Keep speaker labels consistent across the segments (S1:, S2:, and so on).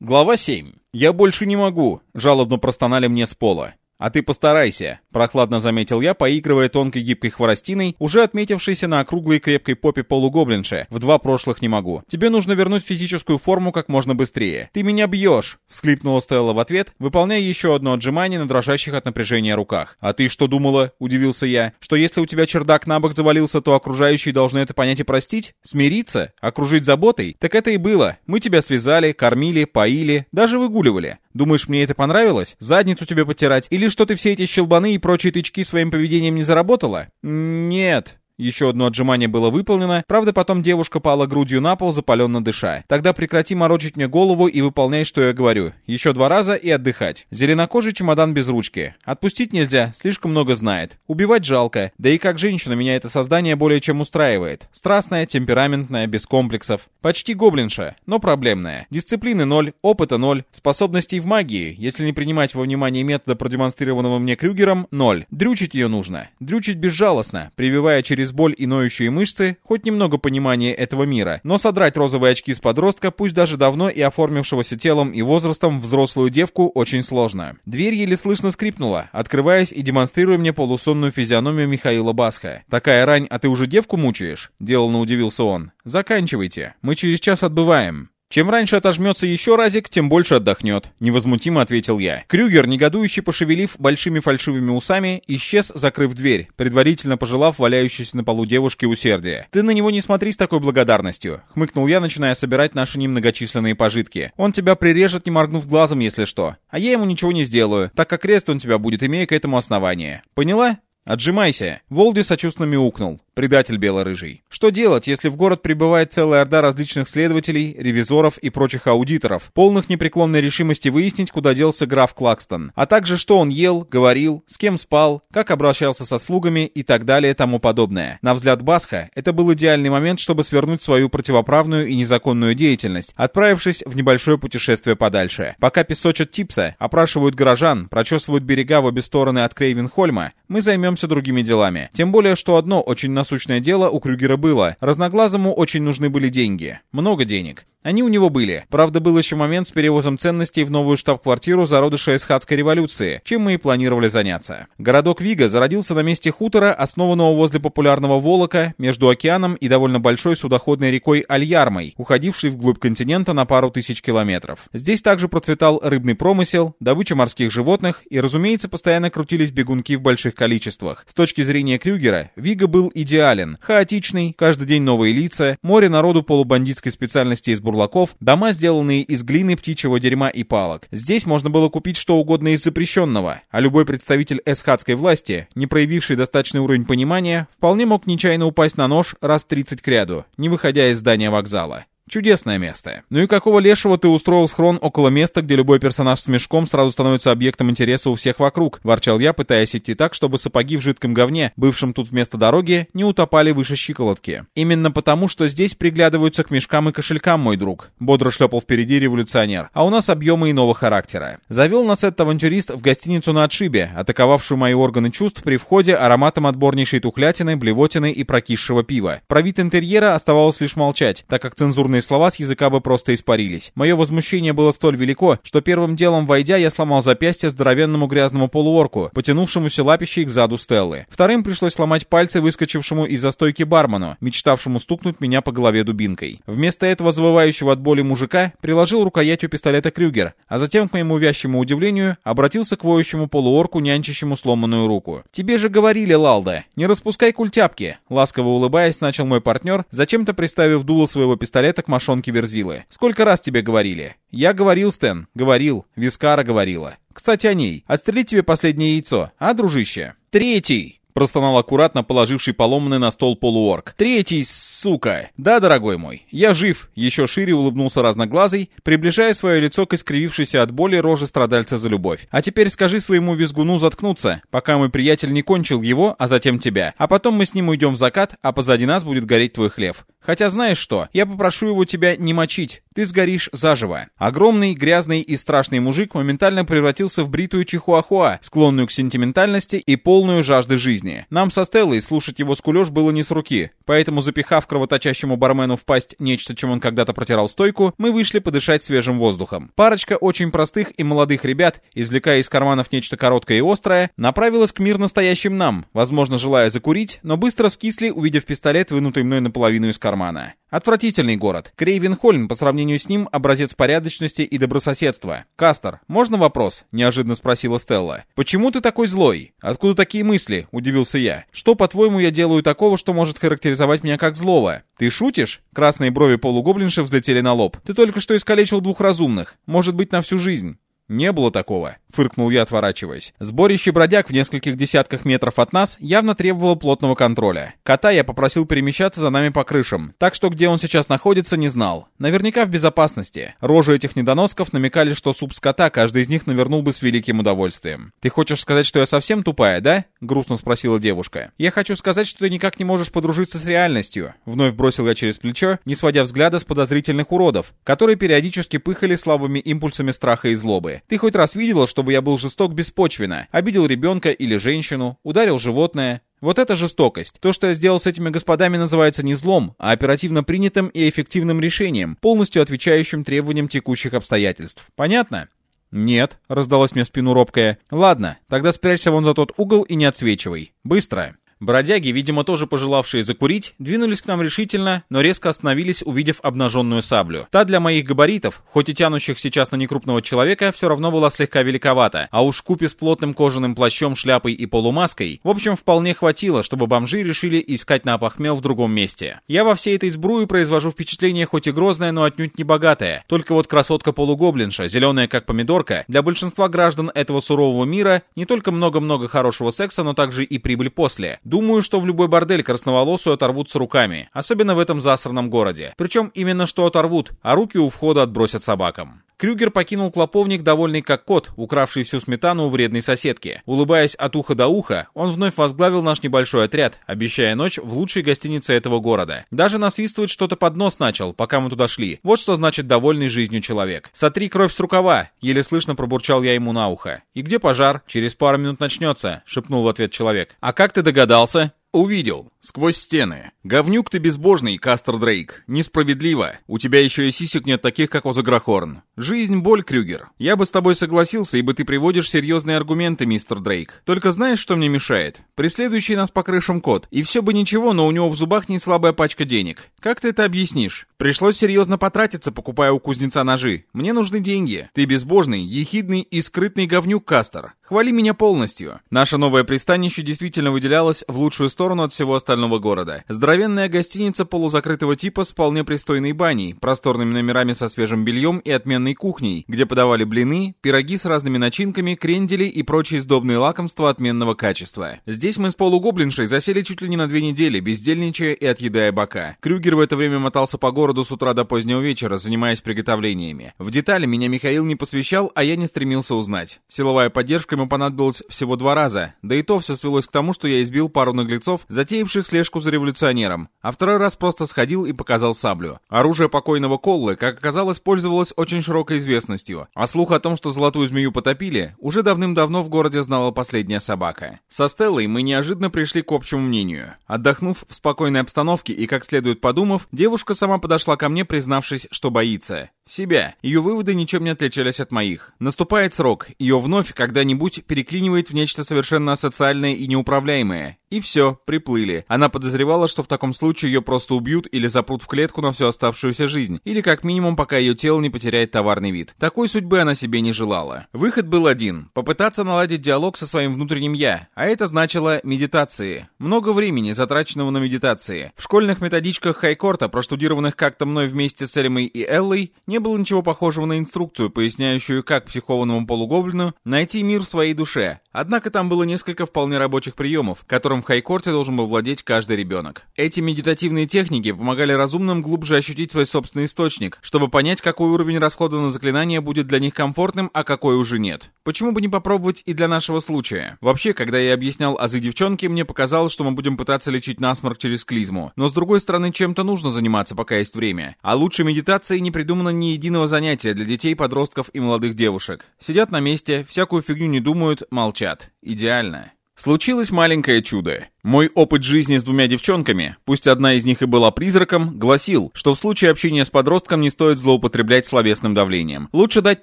S1: Глава 7. «Я больше не могу», — жалобно простонали мне с пола. «А ты постарайся», — прохладно заметил я, поигрывая тонкой гибкой хворостиной, уже отметившейся на округлой крепкой попе полугоблинши. В два прошлых не могу. Тебе нужно вернуть физическую форму как можно быстрее. «Ты меня бьешь!» — всхлипнула Стелла в ответ, выполняя еще одно отжимание на дрожащих от напряжения руках. «А ты что думала?» — удивился я. «Что если у тебя чердак на бок завалился, то окружающие должны это понять и простить? Смириться? Окружить заботой? Так это и было. Мы тебя связали, кормили, поили, даже выгуливали. Думаешь, мне это понравилось? Задницу тебе потирать? Или что ты все эти щелбаны и прочие тычки своим поведением не заработала? Нет. Еще одно отжимание было выполнено, правда потом девушка пала грудью на пол, запаленно дыша. Тогда прекрати морочить мне голову и выполняй, что я говорю. Еще два раза и отдыхать. Зеленокожий чемодан без ручки. Отпустить нельзя, слишком много знает. Убивать жалко. Да и как женщина меня это создание более чем устраивает. Страстная, темпераментная, без комплексов. Почти гоблинша, но проблемная. Дисциплины ноль, опыта ноль, способностей в магии, если не принимать во внимание метода, продемонстрированного мне Крюгером, ноль. Дрючить ее нужно. Дрючить безжалостно, прививая через через боль и ноющие мышцы хоть немного понимания этого мира, но содрать розовые очки с подростка, пусть даже давно и оформившегося телом и возрастом взрослую девку, очень сложно. Дверь еле слышно скрипнула, открываясь и демонстрируя мне полусонную физиономию Михаила Басха. «Такая рань, а ты уже девку мучаешь?» — деланно удивился он. «Заканчивайте. Мы через час отбываем». «Чем раньше отожмется еще разик, тем больше отдохнет», — невозмутимо ответил я. Крюгер, негодующе пошевелив большими фальшивыми усами, исчез, закрыв дверь, предварительно пожелав валяющейся на полу девушке усердия. «Ты на него не смотри с такой благодарностью», — хмыкнул я, начиная собирать наши немногочисленные пожитки. «Он тебя прирежет, не моргнув глазом, если что. А я ему ничего не сделаю, так как крест он тебя будет, имея к этому основание. Поняла?» «Отжимайся!» Волди сочувственно мяукнул. Предатель белорыжий. Что делать, если в город прибывает целая орда различных следователей, ревизоров и прочих аудиторов, полных непреклонной решимости выяснить, куда делся граф Клакстон, а также что он ел, говорил, с кем спал, как обращался со слугами и так далее тому подобное. На взгляд Басха, это был идеальный момент, чтобы свернуть свою противоправную и незаконную деятельность, отправившись в небольшое путешествие подальше. Пока песочат Типса, опрашивают горожан, прочесывают берега в обе стороны от Крейвенхольма, мы займемся другими делами. Тем более, что одно очень насущное дело у Крюгера было. Разноглазому очень нужны были деньги. Много денег. Они у него были. Правда, был еще момент с перевозом ценностей в новую штаб-квартиру зародыша Исхадской революции, чем мы и планировали заняться. Городок Вига зародился на месте хутора, основанного возле популярного Волока, между океаном и довольно большой судоходной рекой Альярмой, уходившей вглубь континента на пару тысяч километров. Здесь также процветал рыбный промысел, добыча морских животных и, разумеется, постоянно крутились бегунки в больших количествах. С точки зрения Крюгера, Вига был идеален, хаотичный, каждый день новые лица, море народу полубандитской специальности из бурлаков, дома, сделанные из глины, птичьего дерьма и палок. Здесь можно было купить что угодно из запрещенного, а любой представитель эсхатской власти, не проявивший достаточный уровень понимания, вполне мог нечаянно упасть на нож раз 30 к ряду, не выходя из здания вокзала. Чудесное место. Ну и какого лешего ты устроил схрон около места, где любой персонаж с мешком сразу становится объектом интереса у всех вокруг? Ворчал я, пытаясь идти так, чтобы сапоги в жидком говне, бывшем тут вместо дороги, не утопали выше щиколотки. Именно потому, что здесь приглядываются к мешкам и кошелькам, мой друг. Бодро шлепал впереди революционер. А у нас объемы иного характера. Завел нас этот авантюрист в гостиницу на отшибе, атаковавшую мои органы чувств при входе ароматом отборнейшей тухлятины, блевотины и прокисшего пива. Про вид интерьера оставалось лишь молчать, так как цензурные Нужные слова с языка бы просто испарились. Мое возмущение было столь велико, что первым делом, войдя, я сломал запястье здоровенному грязному полуорку, потянувшемуся лапищей к заду Стеллы. Вторым пришлось сломать пальцы выскочившему из застойки бармену, мечтавшему стукнуть меня по голове дубинкой. Вместо этого завывающего от боли мужика приложил рукоятью пистолета Крюгер, а затем, к моему вящему удивлению, обратился к воющему полуорку, нянчащему сломанную руку. «Тебе же говорили, Лалда, не распускай культяпки!» Ласково улыбаясь, начал мой партнер, зачем-то приставив дуло своего пистолета к к мошонке Верзилы. Сколько раз тебе говорили? Я говорил, Стэн, говорил. Вискара говорила. Кстати, о ней. Отстрелить тебе последнее яйцо, а, дружище? Третий! Простонал аккуратно положивший поломанный на стол полуорг. «Третий, сука! Да, дорогой мой, я жив!» Еще шире улыбнулся разноглазый, приближая свое лицо к искривившейся от боли роже страдальца за любовь. «А теперь скажи своему визгуну заткнуться, пока мой приятель не кончил его, а затем тебя. А потом мы с ним уйдем в закат, а позади нас будет гореть твой хлев. Хотя знаешь что, я попрошу его тебя не мочить, ты сгоришь заживо». Огромный, грязный и страшный мужик моментально превратился в бритую чихуахуа, склонную к сентиментальности и полную жажды жизни жизни. Нам со Стеллой слушать его скулеж было не с руки, поэтому, запихав кровоточащему бармену в пасть нечто, чем он когда-то протирал стойку, мы вышли подышать свежим воздухом. Парочка очень простых и молодых ребят, извлекая из карманов нечто короткое и острое, направилась к мир настоящим нам, возможно, желая закурить, но быстро скисли, увидев пистолет, вынутый мной наполовину из кармана. Отвратительный город. Крейвенхольм по сравнению с ним образец порядочности и добрососедства. «Кастер, можно вопрос?» — неожиданно спросила Стелла. «Почему ты такой злой? Откуда такие мысли?» — удивился я. «Что, по-твоему, я делаю такого, что может характеризовать меня как злого? Ты шутишь?» Красные брови полугоблинши взлетели на лоб. «Ты только что искалечил двух разумных. Может быть, на всю жизнь». «Не было такого», — фыркнул я, отворачиваясь. Сборище бродяг в нескольких десятках метров от нас явно требовало плотного контроля. Кота я попросил перемещаться за нами по крышам, так что где он сейчас находится, не знал. Наверняка в безопасности. Рожи этих недоносков намекали, что суп с кота каждый из них навернул бы с великим удовольствием. «Ты хочешь сказать, что я совсем тупая, да?» — грустно спросила девушка. «Я хочу сказать, что ты никак не можешь подружиться с реальностью», — вновь бросил я через плечо, не сводя взгляда с подозрительных уродов, которые периодически пыхали слабыми импульсами страха и злобы. Ты хоть раз видела, чтобы я был жесток беспочвенно, обидел ребенка или женщину, ударил животное? Вот это жестокость. То, что я сделал с этими господами, называется не злом, а оперативно принятым и эффективным решением, полностью отвечающим требованиям текущих обстоятельств. Понятно? «Нет», — раздалось мне спину робкая. «Ладно, тогда спрячься вон за тот угол и не отсвечивай. Быстро». Бродяги, видимо, тоже пожелавшие закурить, двинулись к нам решительно, но резко остановились, увидев обнаженную саблю. Та для моих габаритов, хоть и тянущих сейчас на некрупного человека, все равно была слегка великовата, а уж купе с плотным кожаным плащом, шляпой и полумаской, в общем, вполне хватило, чтобы бомжи решили искать на опохмел в другом месте. Я во всей этой сбруе произвожу впечатление хоть и грозное, но отнюдь не богатое. Только вот красотка-полугоблинша, зеленая как помидорка, для большинства граждан этого сурового мира не только много-много хорошего секса, но также и прибыль после. Думаю, что в любой бордель красноволосую оторвут с руками, особенно в этом засранном городе. Причем именно что оторвут, а руки у входа отбросят собакам. Крюгер покинул клоповник, довольный как кот, укравший всю сметану у вредной соседки. Улыбаясь от уха до уха, он вновь возглавил наш небольшой отряд, обещая ночь в лучшей гостинице этого города. Даже насвистывать что-то под нос начал, пока мы туда шли. Вот что значит довольный жизнью человек. «Сотри кровь с рукава!» — еле слышно пробурчал я ему на ухо. «И где пожар? Через пару минут начнется», — шепнул в ответ человек. «А как ты догадался?» Увидел. Сквозь стены. Говнюк ты безбожный, Кастер Дрейк. Несправедливо. У тебя еще и сисек нет таких, как у. Жизнь — боль, Крюгер. Я бы с тобой согласился, ибо ты приводишь серьезные аргументы, мистер Дрейк. Только знаешь, что мне мешает? Преследующий нас по крышам кот. И все бы ничего, но у него в зубах не слабая пачка денег. Как ты это объяснишь? Пришлось серьезно потратиться, покупая у кузнеца ножи. Мне нужны деньги. Ты безбожный, ехидный и скрытный говнюк, Кастер. Хвали меня полностью. Наше новое пристанище действительно выделялось в лучшую сторону от всего остального города. Здоровенная гостиница полузакрытого типа с вполне пристойной баней, просторными номерами со свежим бельем и отменной кухней, где подавали блины, пироги с разными начинками, крендели и прочие сдобные лакомства отменного качества. Здесь мы с полугоблиншей засели чуть ли не на две недели, бездельничая и отъедая бока. Крюгер в это время мотался по городу с утра до позднего вечера, занимаясь приготовлениями. В детали меня Михаил не посвящал, а я не стремился узнать. Силовая поддержка ему понадобилось всего два раза, да и то все свелось к тому, что я избил пару наглецов, затеявших слежку за революционером, а второй раз просто сходил и показал саблю. Оружие покойного Коллы, как оказалось, пользовалось очень широкой известностью, а слух о том, что золотую змею потопили, уже давным-давно в городе знала последняя собака. Со Стеллой мы неожиданно пришли к общему мнению. Отдохнув в спокойной обстановке и как следует подумав, девушка сама подошла ко мне, признавшись, что боится. Себя. Ее выводы ничем не отличались от моих. Наступает срок, ее вновь когда-нибудь переклинивает в нечто совершенно асоциальное и неуправляемое. И все, приплыли. Она подозревала, что в таком случае ее просто убьют или запрут в клетку на всю оставшуюся жизнь, или как минимум пока ее тело не потеряет товарный вид. Такой судьбы она себе не желала. Выход был один — попытаться наладить диалог со своим внутренним «я», а это значило медитации. Много времени, затраченного на медитации. В школьных методичках Хайкорта, проштудированных как-то мной вместе с Эльмой и Эллой, не было ничего похожего на инструкцию, поясняющую, как психованному полугоблину найти мир в своей душе. Однако там было несколько вполне рабочих приемов, которым в Хайкорте должен был владеть каждый ребенок. Эти медитативные техники помогали разумным глубже ощутить свой собственный источник, чтобы понять, какой уровень расхода на заклинания будет для них комфортным, а какой уже нет. Почему бы не попробовать и для нашего случая? Вообще, когда я объяснял азы девчонки, мне показалось, что мы будем пытаться лечить насморк через клизму. Но с другой стороны, чем-то нужно заниматься, пока есть время. А лучше медитации не придумано ни единого занятия для детей, подростков и молодых девушек. Сидят на месте, всякую фигню не думают, молчат. Идеально. Случилось маленькое чудо. Мой опыт жизни с двумя девчонками, пусть одна из них и была призраком, гласил, что в случае общения с подростком не стоит злоупотреблять словесным давлением. Лучше дать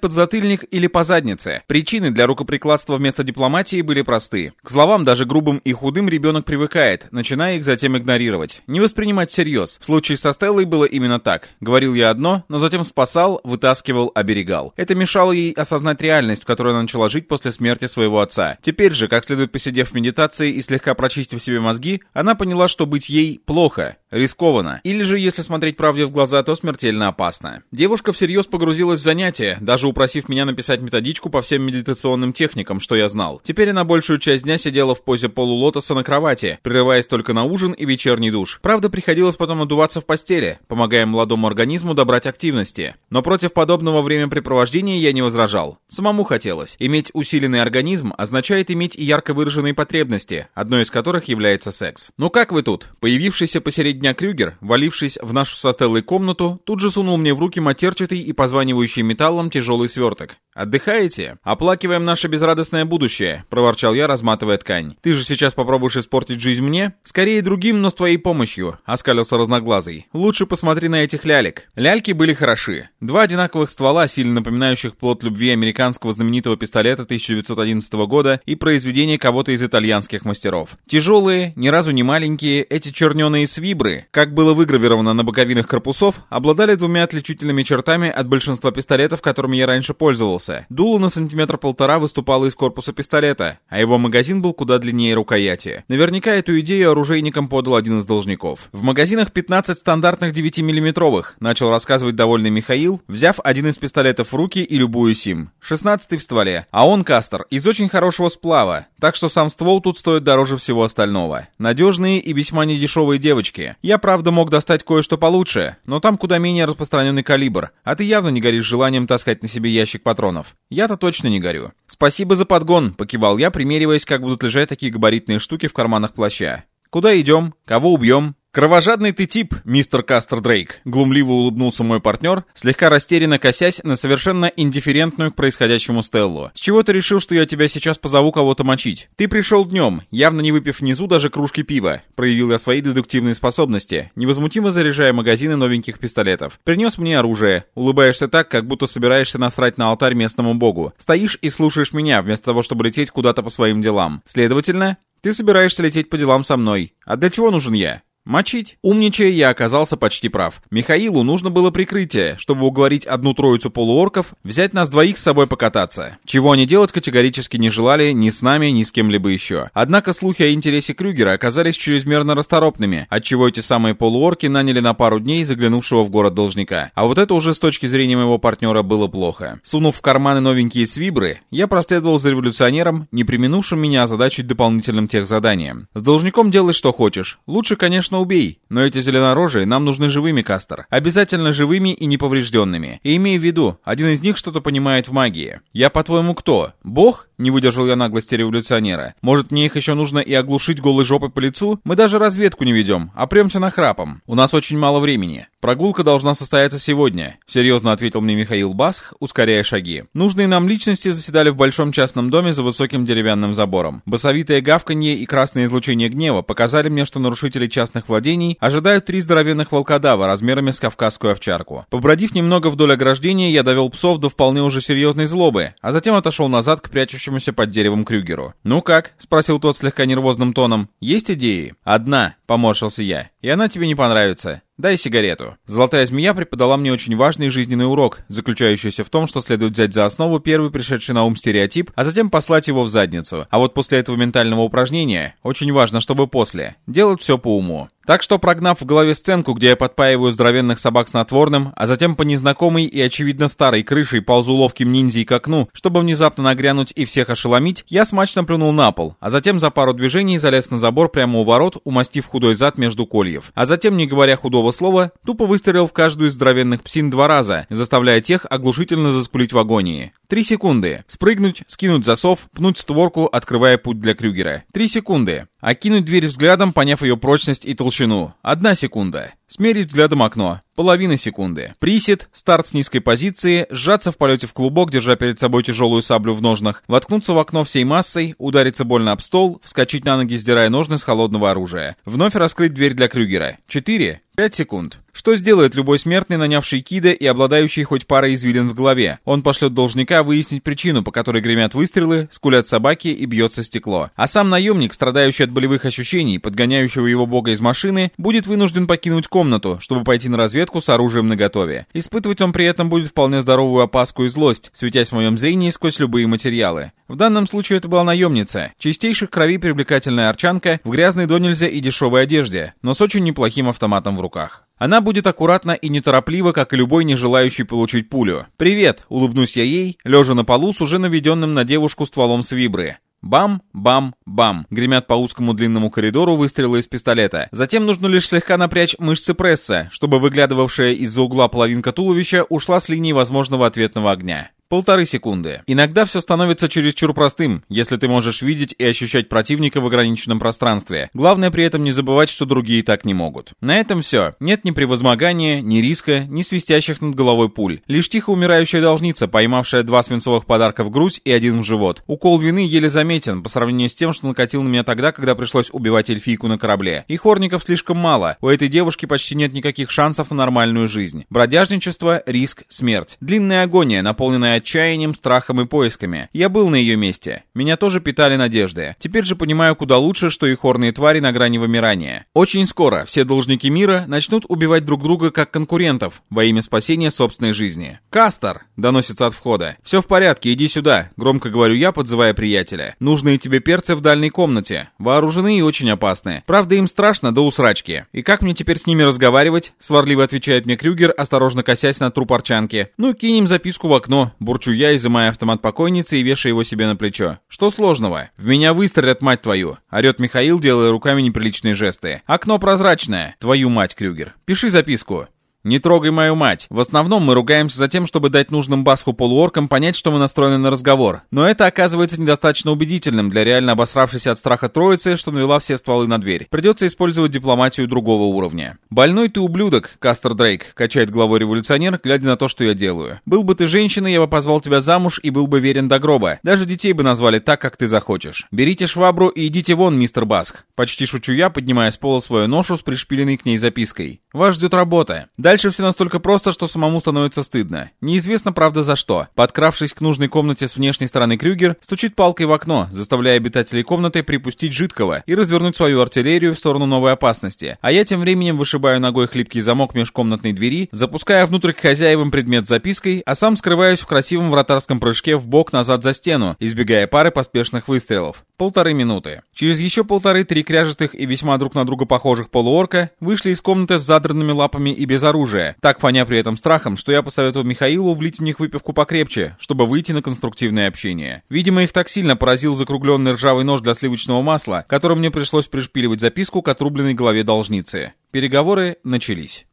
S1: подзатыльник или по заднице. Причины для рукоприкладства вместо дипломатии были просты. К словам даже грубым и худым ребенок привыкает, начиная их затем игнорировать. Не воспринимать всерьез. В случае со Стеллой было именно так. Говорил я одно, но затем спасал, вытаскивал, оберегал. Это мешало ей осознать реальность, в которой она начала жить после смерти своего отца. Теперь же, как следует посидев в медитации и слегка прочистив себе мозги, она поняла, что быть ей плохо, рискованно, или же, если смотреть правде в глаза, то смертельно опасно. Девушка всерьез погрузилась в занятие, даже упросив меня написать методичку по всем медитационным техникам, что я знал. Теперь она большую часть дня сидела в позе полулотоса на кровати, прерываясь только на ужин и вечерний душ. Правда, приходилось потом надуваться в постели, помогая молодому организму добрать активности. Но против подобного времяпрепровождения я не возражал. Самому хотелось. Иметь усиленный организм означает иметь и ярко выраженные потребности, одной из которых является секс. Ну как вы тут? Появившийся посередине дня Крюгер, валившись в нашу со комнату, тут же сунул мне в руки матерчатый и позванивающий металлом тяжелый сверток. «Отдыхаете? Оплакиваем наше безрадостное будущее», — проворчал я, разматывая ткань. «Ты же сейчас попробуешь испортить жизнь мне? Скорее другим, но с твоей помощью», — оскалился разноглазый. «Лучше посмотри на этих лялек». Ляльки были хороши. Два одинаковых ствола, сильно напоминающих плод любви американского знаменитого пистолета 1911 года и произведения кого-то из итальянских мастеров. Тяжелые, ни разу не маленькие, эти черненые свибры, как было выгравировано на боковинах корпусов, обладали двумя отличительными чертами от большинства пистолетов, которыми я раньше пользовался. Дуло на сантиметр-полтора выступало из корпуса пистолета, а его магазин был куда длиннее рукояти. Наверняка эту идею оружейникам подал один из должников. В магазинах 15 стандартных 9-миллиметровых, начал рассказывать довольный Михаил, взяв один из пистолетов в руки и любуясь им. 16 в стволе, а он, Кастер, из очень хорошего сплава, так что сам ствол тут стоит дороже всего остального. Надежные и весьма недешевые девочки. Я, правда, мог достать кое-что получше, но там куда менее распространенный калибр, а ты явно не горишь желанием таскать на себе ящик патронов. Я-то точно не горю. «Спасибо за подгон», — покивал я, примериваясь, как будут лежать такие габаритные штуки в карманах плаща. «Куда идем? Кого убьем?» «Кровожадный ты тип, мистер Кастер Дрейк», — глумливо улыбнулся мой партнер, слегка растерянно косясь на совершенно индифферентную к происходящему Стеллу. «С чего ты решил, что я тебя сейчас позову кого-то мочить? Ты пришел днем, явно не выпив внизу даже кружки пива. Проявил я свои дедуктивные способности, невозмутимо заряжая магазины новеньких пистолетов. Принес мне оружие, улыбаешься так, как будто собираешься насрать на алтарь местному богу. Стоишь и слушаешь меня, вместо того, чтобы лететь куда-то по своим делам. Следовательно, ты собираешься лететь по делам со мной. А для чего нужен я? Мочить. Умничая, я оказался почти прав. Михаилу нужно было прикрытие, чтобы уговорить одну троицу полуорков взять нас двоих с собой покататься. Чего они делать категорически не желали ни с нами, ни с кем-либо еще. Однако слухи о интересе Крюгера оказались чрезмерно расторопными, отчего эти самые полуорки наняли на пару дней заглянувшего в город должника. А вот это уже с точки зрения моего партнера было плохо. Сунув в карманы новенькие свибры, я проследовал за революционером, не применувшим меня озадачить дополнительным техзаданием. С должником делай что хочешь. Лучше, конечно, конечно, убей, но эти зеленорожие нам нужны живыми, Кастер. Обязательно живыми и неповрежденными. И имей в виду, один из них что-то понимает в магии. Я, по-твоему, кто? Бог? Не выдержал я наглости революционера. Может, мне их еще нужно и оглушить голой жопой по лицу? Мы даже разведку не ведем, а премся на храпом. У нас очень мало времени. Прогулка должна состояться сегодня, серьезно ответил мне Михаил Басх, ускоряя шаги. Нужные нам личности заседали в большом частном доме за высоким деревянным забором. Басовитое гавканье и красное излучение гнева показали мне, что нарушители частных владений ожидают три здоровенных волкодава размерами с кавказскую овчарку. Побродив немного вдоль ограждения, я довел псов до вполне уже серьезной злобы, а затем отошел назад к прячущемуся под деревом Крюгеру. «Ну как?» — спросил тот слегка нервозным тоном. «Есть идеи?» «Одна», — поморщился я. «И она тебе не понравится. «Дай сигарету». Золотая змея преподала мне очень важный жизненный урок, заключающийся в том, что следует взять за основу первый пришедший на ум стереотип, а затем послать его в задницу. А вот после этого ментального упражнения, очень важно, чтобы после, делать все по уму. Так что, прогнав в голове сценку, где я подпаиваю здоровенных собак снотворным, а затем по незнакомой и, очевидно, старой крышей ползу ловким ниндзей к окну, чтобы внезапно нагрянуть и всех ошеломить, я смачно плюнул на пол, а затем за пару движений залез на забор прямо у ворот, умастив худой зад между кольев. А затем, не говоря худого слова, тупо выстрелил в каждую из здоровенных псин два раза, заставляя тех оглушительно заскулить в агонии. Три секунды. Спрыгнуть, скинуть засов, пнуть створку, открывая путь для Крюгера. Три секунды. Окинуть дверь взглядом, поняв ее прочность и толщину. Одна секунда. Смерить взглядом окно. Половина секунды. Присед, старт с низкой позиции, сжаться в полете в клубок, держа перед собой тяжелую саблю в ножнах, воткнуться в окно всей массой, удариться больно об стол, вскочить на ноги, сдирая ножны с холодного оружия. Вновь раскрыть дверь для Крюгера. Четыре. Пять секунд. Что сделает любой смертный, нанявший Кида и обладающий хоть парой извилин в голове? Он пошлет должника выяснить причину, по которой гремят выстрелы, скулят собаки и бьется стекло. А сам наемник, страдающий от болевых ощущений, подгоняющего его бога из машины, будет вынужден покинуть комнату, чтобы пойти на разведку с оружием наготове. Испытывать он при этом будет вполне здоровую опаску и злость, светясь в моем зрении сквозь любые материалы. В данном случае это была наемница, чистейших крови привлекательная арчанка в грязной до нельзя и дешевой одежде, но с очень неплохим автоматом в руках. Она будет аккуратна и неторопливо, как и любой не желающий получить пулю. «Привет!» — улыбнусь я ей, лежа на полу с уже наведенным на девушку стволом с вибры. Бам, бам, бам. Гремят по узкому длинному коридору выстрелы из пистолета. Затем нужно лишь слегка напрячь мышцы пресса, чтобы выглядывавшая из-за угла половинка туловища ушла с линии возможного ответного огня. Полторы секунды. Иногда все становится чересчур простым, если ты можешь видеть и ощущать противника в ограниченном пространстве. Главное при этом не забывать, что другие так не могут. На этом все. Нет ни превозмогания, ни риска, ни свистящих над головой пуль. Лишь тихо умирающая должница, поймавшая два свинцовых подарка в грудь и один в живот. Укол вины еле заметен по сравнению с тем, что накатил на меня тогда, когда пришлось убивать эльфийку на корабле. И хорников слишком мало. У этой девушки почти нет никаких шансов на нормальную жизнь. Бродяжничество, риск, смерть. Длинная агония, наполненная отчаянием, страхом и поисками. Я был на ее месте. Меня тоже питали надежды. Теперь же понимаю куда лучше, что и хорные твари на грани вымирания. Очень скоро все должники мира начнут убивать друг друга как конкурентов во имя спасения собственной жизни. «Кастер!» — доносится от входа. «Все в порядке, иди сюда», — громко говорю я, подзывая приятеля. «Нужные тебе перцы в дальней комнате. Вооружены и очень опасны. Правда, им страшно до усрачки. И как мне теперь с ними разговаривать?» — сварливо отвечает мне Крюгер, осторожно косясь на труп арчанки. «Ну, кинем записку в окно», — бурчу я, изымая автомат покойницы и вешая его себе на плечо. «Что сложного? В меня выстрелят, мать твою!» — орет Михаил, делая руками неприличные жесты. «Окно прозрачное. Твою мать, Крюгер. Пиши записку». «Не трогай мою мать!» В основном мы ругаемся за тем, чтобы дать нужным басху полуоркам понять, что мы настроены на разговор. Но это оказывается недостаточно убедительным для реально обосравшейся от страха троицы, что навела все стволы на дверь. Придется использовать дипломатию другого уровня. «Больной ты ублюдок, Кастер Дрейк», — качает головой революционер, глядя на то, что я делаю. «Был бы ты женщиной, я бы позвал тебя замуж и был бы верен до гроба. Даже детей бы назвали так, как ты захочешь. Берите швабру и идите вон, мистер Баск». Почти шучу я, поднимая с пола свою ношу с пришпиленной к ней запиской. «Вас ждет работа. Дальше все настолько просто, что самому становится стыдно. Неизвестно, правда, за что. Подкравшись к нужной комнате с внешней стороны Крюгер, стучит палкой в окно, заставляя обитателей комнаты припустить жидкого и развернуть свою артиллерию в сторону новой опасности. А я тем временем вышибаю ногой хлипкий замок межкомнатной двери, запуская внутрь к хозяевам предмет с запиской, а сам скрываюсь в красивом вратарском прыжке в бок назад за стену, избегая пары поспешных выстрелов. Полторы минуты. Через еще полторы-три кряжестых и весьма друг на друга похожих полуорка вышли из комнаты с задранными лапами и без оружия так фоня при этом страхом, что я посоветовал Михаилу влить в них выпивку покрепче, чтобы выйти на конструктивное общение. Видимо, их так сильно поразил закругленный ржавый нож для сливочного масла, которым мне пришлось пришпиливать записку к отрубленной голове должницы. Переговоры начались.